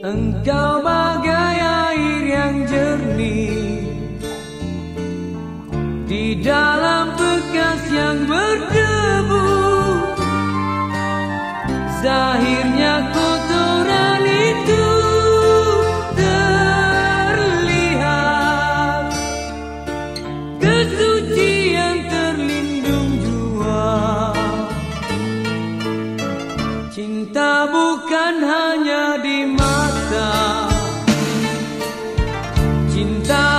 Engkau bagai air yang jernih. Di dalam bekas yang berdebu 平淡。